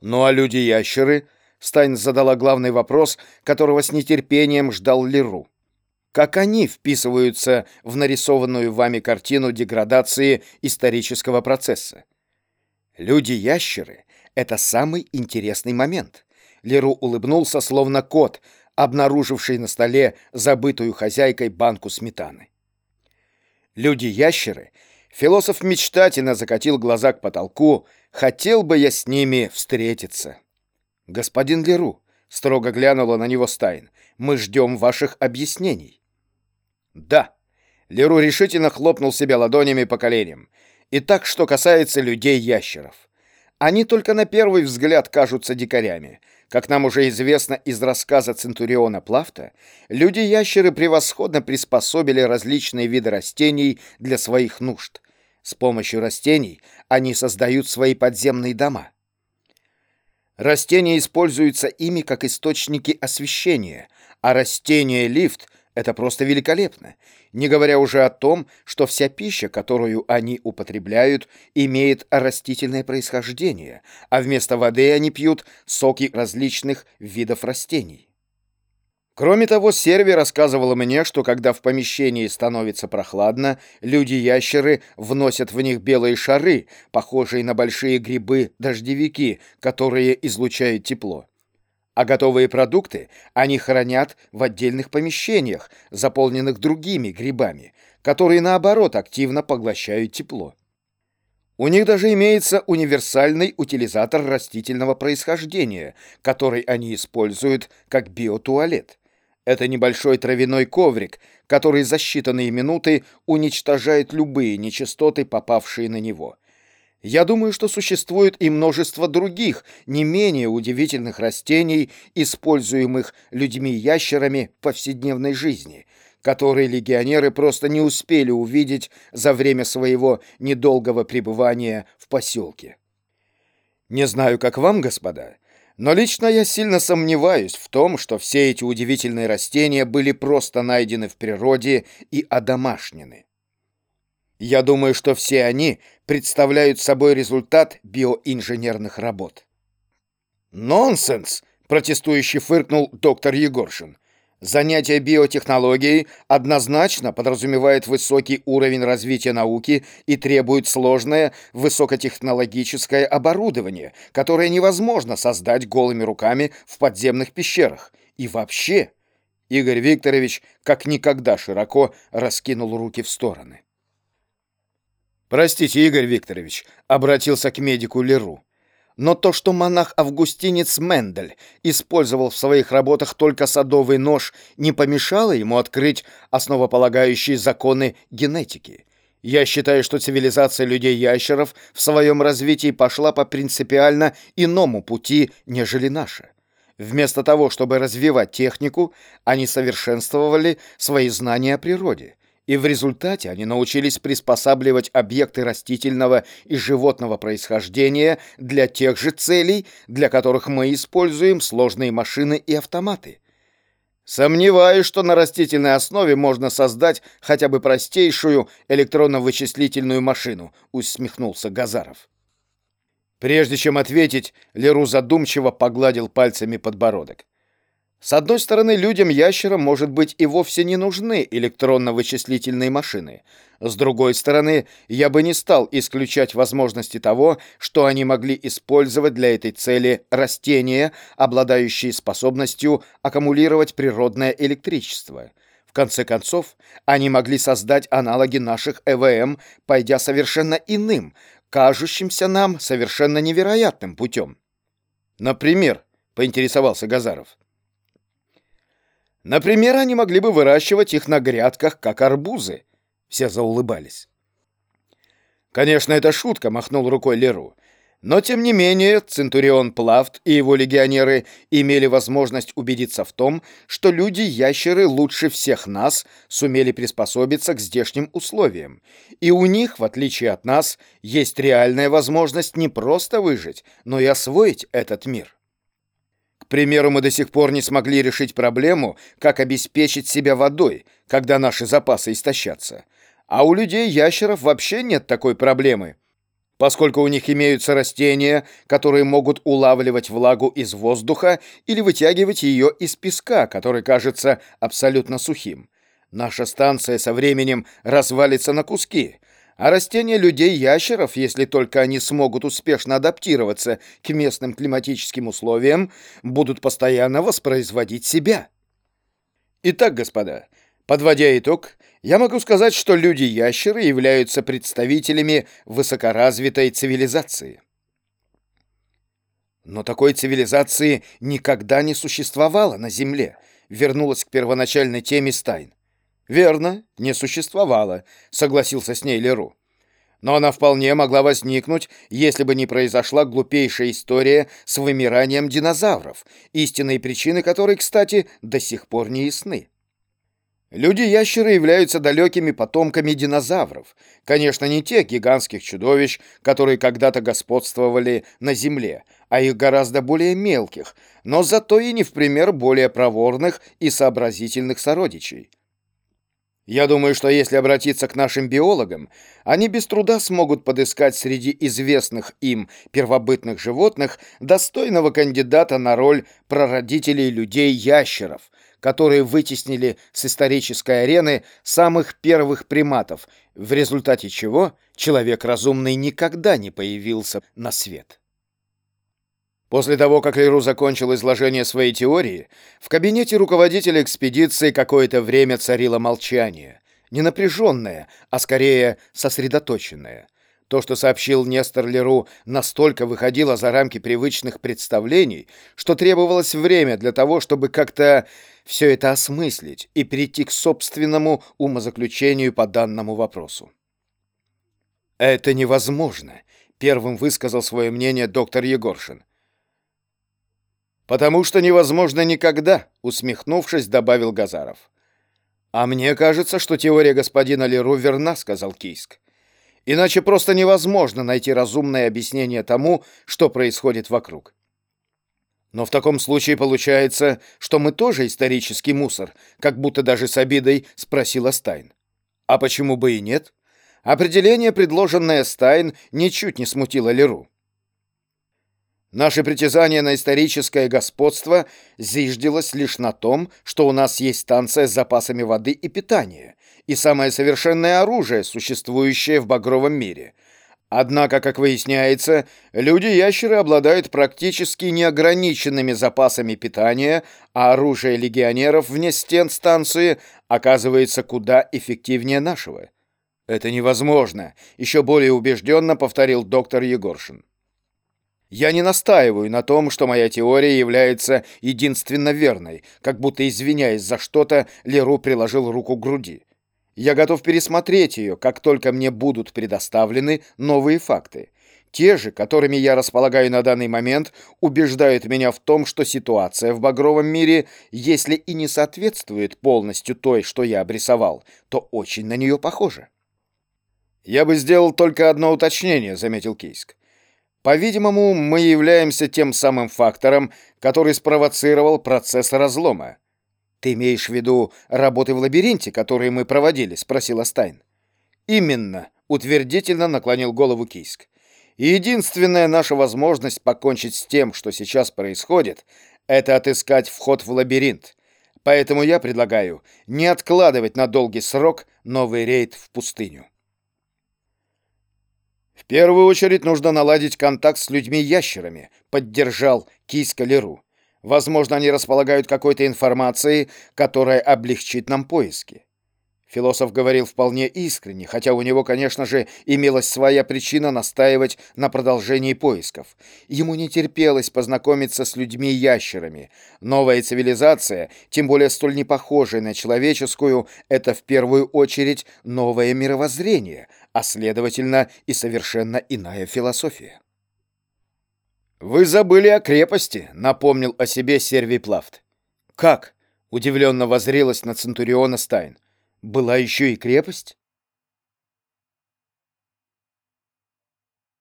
Ну а люди-ящеры? Стайн задала главный вопрос, которого с нетерпением ждал Леру. Как они вписываются в нарисованную вами картину деградации исторического процесса? Люди-ящеры — это самый интересный момент. Леру улыбнулся, словно кот, обнаруживший на столе забытую хозяйкой банку сметаны. Люди-ящеры Философ мечтательно закатил глаза к потолку. Хотел бы я с ними встретиться. Господин Леру, строго глянула на него Стайн, мы ждем ваших объяснений. Да. Леру решительно хлопнул себя ладонями по коленям. Итак, что касается людей-ящеров. Они только на первый взгляд кажутся дикарями. Как нам уже известно из рассказа Центуриона Плафта, люди-ящеры превосходно приспособили различные виды растений для своих нужд. С помощью растений они создают свои подземные дома. Растения используются ими как источники освещения, а растение-лифт — это просто великолепно, не говоря уже о том, что вся пища, которую они употребляют, имеет растительное происхождение, а вместо воды они пьют соки различных видов растений. Кроме того, Серви рассказывала мне, что когда в помещении становится прохладно, люди-ящеры вносят в них белые шары, похожие на большие грибы-дождевики, которые излучают тепло. А готовые продукты они хранят в отдельных помещениях, заполненных другими грибами, которые, наоборот, активно поглощают тепло. У них даже имеется универсальный утилизатор растительного происхождения, который они используют как биотуалет. Это небольшой травяной коврик, который за считанные минуты уничтожает любые нечистоты, попавшие на него. Я думаю, что существует и множество других, не менее удивительных растений, используемых людьми-ящерами в повседневной жизни, которые легионеры просто не успели увидеть за время своего недолгого пребывания в поселке. Не знаю, как вам, господа, но лично я сильно сомневаюсь в том, что все эти удивительные растения были просто найдены в природе и одомашнены. Я думаю, что все они представляют собой результат биоинженерных работ. «Нонсенс!» — протестующий фыркнул доктор Егоршин. Занятие биотехнологией однозначно подразумевает высокий уровень развития науки и требует сложное высокотехнологическое оборудование, которое невозможно создать голыми руками в подземных пещерах. И вообще, Игорь Викторович как никогда широко раскинул руки в стороны. «Простите, Игорь Викторович», — обратился к медику Леру. Но то, что монах-августинец Мендель использовал в своих работах только садовый нож, не помешало ему открыть основополагающие законы генетики. Я считаю, что цивилизация людей-ящеров в своем развитии пошла по принципиально иному пути, нежели наша. Вместо того, чтобы развивать технику, они совершенствовали свои знания о природе и в результате они научились приспосабливать объекты растительного и животного происхождения для тех же целей, для которых мы используем сложные машины и автоматы. Сомневаюсь, что на растительной основе можно создать хотя бы простейшую электронно-вычислительную машину, усмехнулся Газаров. Прежде чем ответить, Леру задумчиво погладил пальцами подбородок. С одной стороны, людям-ящерам, может быть, и вовсе не нужны электронно-вычислительные машины. С другой стороны, я бы не стал исключать возможности того, что они могли использовать для этой цели растения, обладающие способностью аккумулировать природное электричество. В конце концов, они могли создать аналоги наших ЭВМ, пойдя совершенно иным, кажущимся нам совершенно невероятным путем. Например, поинтересовался Газаров. Например, они могли бы выращивать их на грядках, как арбузы. Все заулыбались. Конечно, это шутка, махнул рукой Леру. Но, тем не менее, Центурион Плафт и его легионеры имели возможность убедиться в том, что люди-ящеры лучше всех нас сумели приспособиться к здешним условиям. И у них, в отличие от нас, есть реальная возможность не просто выжить, но и освоить этот мир примеру, мы до сих пор не смогли решить проблему, как обеспечить себя водой, когда наши запасы истощатся. А у людей-ящеров вообще нет такой проблемы. поскольку у них имеются растения, которые могут улавливать влагу из воздуха или вытягивать ее из песка, который кажется абсолютно сухим. Наша станция со временем развалится на куски, а растения людей-ящеров, если только они смогут успешно адаптироваться к местным климатическим условиям, будут постоянно воспроизводить себя. Итак, господа, подводя итог, я могу сказать, что люди-ящеры являются представителями высокоразвитой цивилизации. Но такой цивилизации никогда не существовало на Земле, вернулась к первоначальной теме Стайн. «Верно, не существовало», — согласился с ней Леру. «Но она вполне могла возникнуть, если бы не произошла глупейшая история с вымиранием динозавров, истинные причины которой, кстати, до сих пор не ясны». Люди-ящеры являются далекими потомками динозавров. Конечно, не тех гигантских чудовищ, которые когда-то господствовали на Земле, а их гораздо более мелких, но зато и не в пример более проворных и сообразительных сородичей. Я думаю, что если обратиться к нашим биологам, они без труда смогут подыскать среди известных им первобытных животных достойного кандидата на роль прародителей людей-ящеров, которые вытеснили с исторической арены самых первых приматов, в результате чего человек разумный никогда не появился на свет. После того, как Леру закончил изложение своей теории, в кабинете руководителя экспедиции какое-то время царило молчание. Не напряженное, а скорее сосредоточенное. То, что сообщил Нестор Леру, настолько выходило за рамки привычных представлений, что требовалось время для того, чтобы как-то все это осмыслить и перейти к собственному умозаключению по данному вопросу. «Это невозможно», — первым высказал свое мнение доктор Егоршин. «Потому что невозможно никогда», — усмехнувшись, добавил Газаров. «А мне кажется, что теория господина Леру верна», — сказал Кийск. «Иначе просто невозможно найти разумное объяснение тому, что происходит вокруг». «Но в таком случае получается, что мы тоже исторический мусор», как будто даже с обидой спросила Стайн. «А почему бы и нет?» Определение, предложенное Стайн, ничуть не смутило Леру. Наше притязание на историческое господство зиждилось лишь на том, что у нас есть станция с запасами воды и питания, и самое совершенное оружие, существующее в багровом мире. Однако, как выясняется, люди-ящеры обладают практически неограниченными запасами питания, а оружие легионеров вне стен станции оказывается куда эффективнее нашего. «Это невозможно», — еще более убежденно повторил доктор Егоршин. Я не настаиваю на том, что моя теория является единственно верной, как будто извиняясь за что-то, Леру приложил руку к груди. Я готов пересмотреть ее, как только мне будут предоставлены новые факты. Те же, которыми я располагаю на данный момент, убеждают меня в том, что ситуация в багровом мире, если и не соответствует полностью той, что я обрисовал, то очень на нее похожа. «Я бы сделал только одно уточнение», — заметил Кейск. По-видимому, мы являемся тем самым фактором, который спровоцировал процесс разлома. «Ты имеешь в виду работы в лабиринте, которые мы проводили?» — спросила Стайн. «Именно», — утвердительно наклонил голову Кийск. «Единственная наша возможность покончить с тем, что сейчас происходит, это отыскать вход в лабиринт. Поэтому я предлагаю не откладывать на долгий срок новый рейд в пустыню». В первую очередь нужно наладить контакт с людьми-ящерами, поддержал Киска Леру. Возможно, они располагают какой-то информацией, которая облегчит нам поиски. Философ говорил вполне искренне, хотя у него, конечно же, имелась своя причина настаивать на продолжении поисков. Ему не терпелось познакомиться с людьми-ящерами. Новая цивилизация, тем более столь не похожая на человеческую, это в первую очередь новое мировоззрение, а следовательно и совершенно иная философия. «Вы забыли о крепости», — напомнил о себе Сервий Плафт. «Как?» — удивленно возрелась на Центуриона Стайн. Была еще и крепость?